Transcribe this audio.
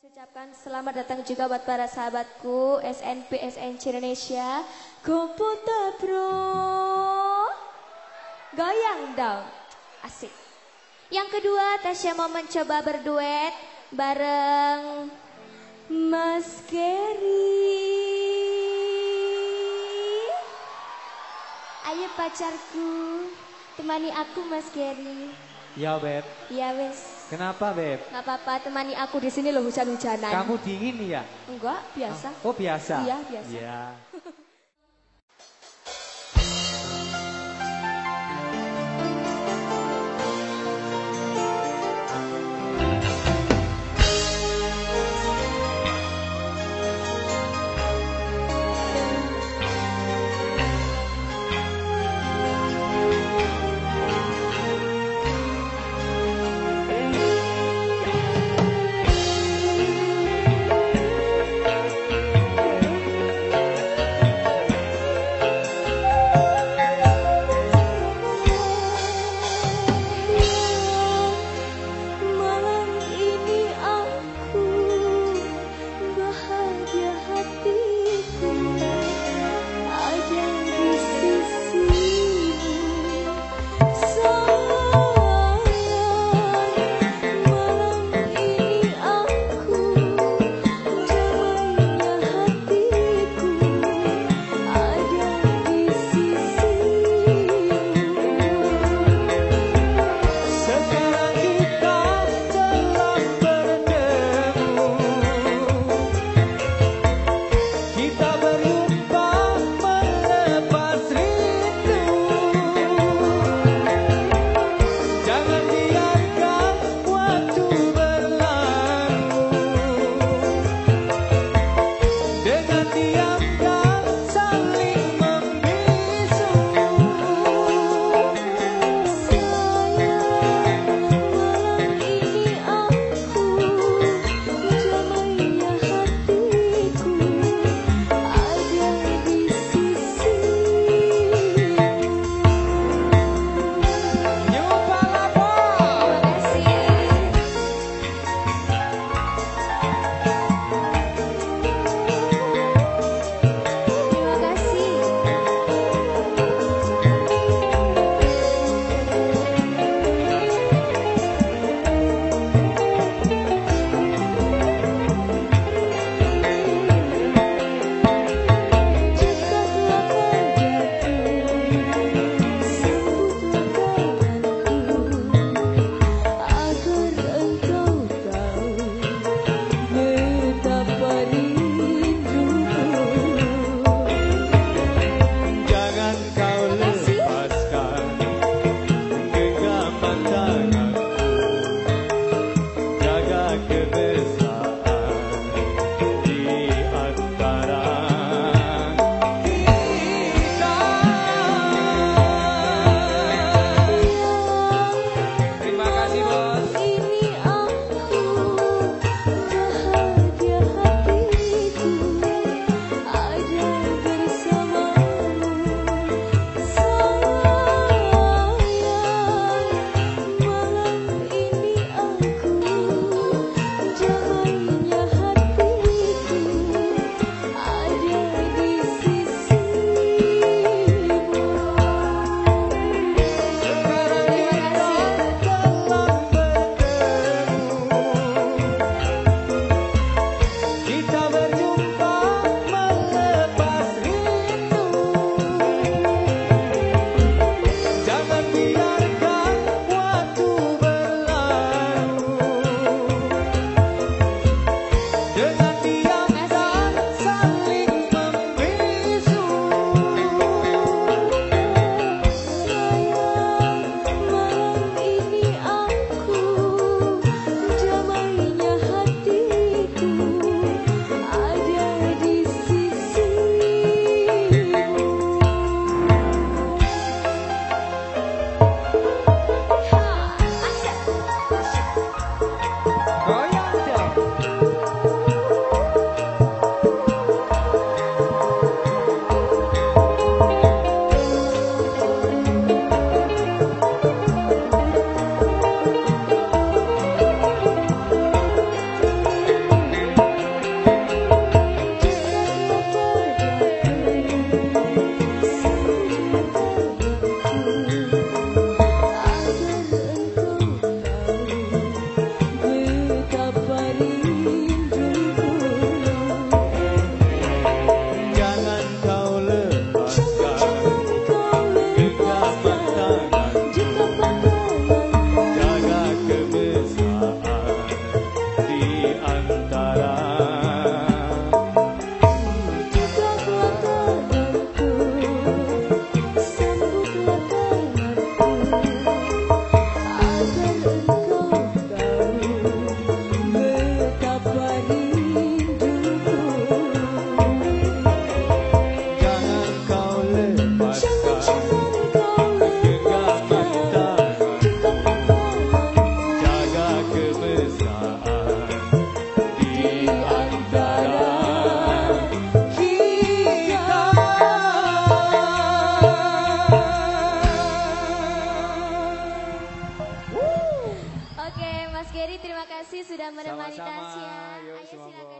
ucapkan selamat datang juga buat para sahabatku SNP SNC Indonesia. Komputer Pro Goyang dong. Asik. Yang kedua Tasya mau mencoba berduet Bareng Mas Gary. Ayo pacarku Temani aku Mas Gary. Ya Beb, Ya wes kenapa Beb? Nggak apa-apa temani aku di sini loh hujan-hujanan Kamu dingin ya? Enggak, biasa. Oh biasa? Iya, biasa. Iya. Tasya. Yuk, Ayo silakan.